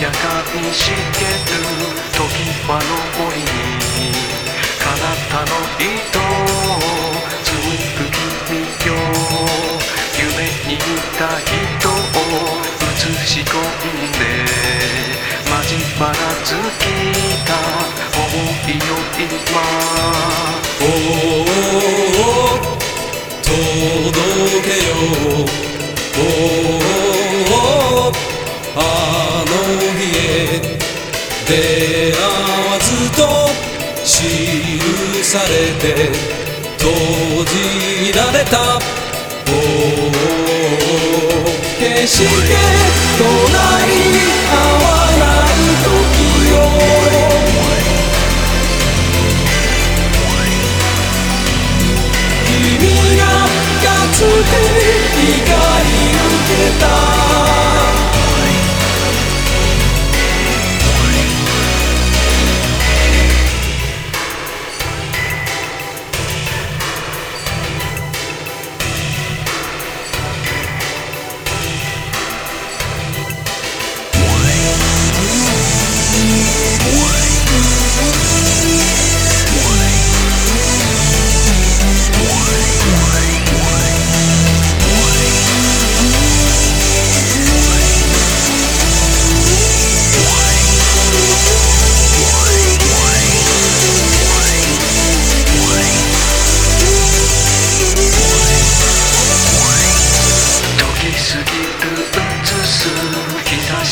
やかにしてる時は登りに彼方の糸を紡ぐ君よ夢に見た人を映し込んで交わらずきた想いよ今おお届けようわずと記されて閉じられたおお決して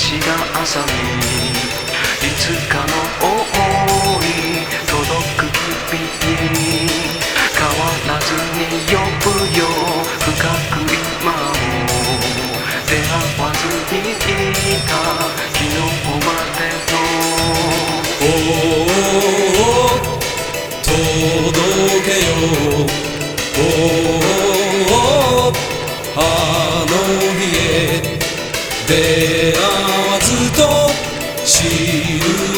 しが朝にいつか。の想い届く君に変わらずに呼ぶよ深く今も出会わずにいた昨日までのおお届けよおおあの日へ出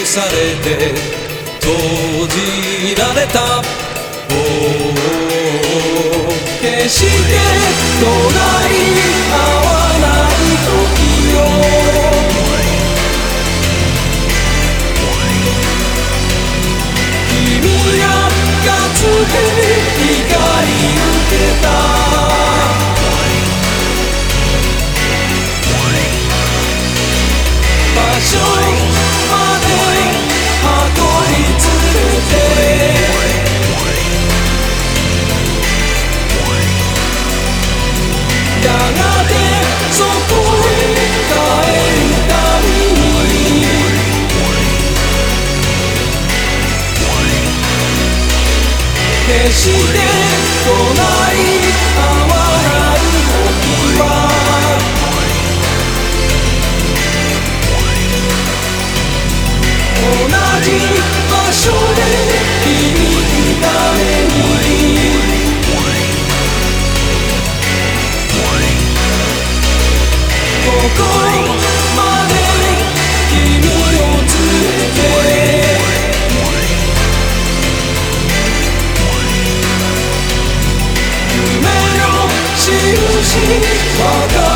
されて閉じられた。おお決して隣そこへ帰るたびに決して来ないわかる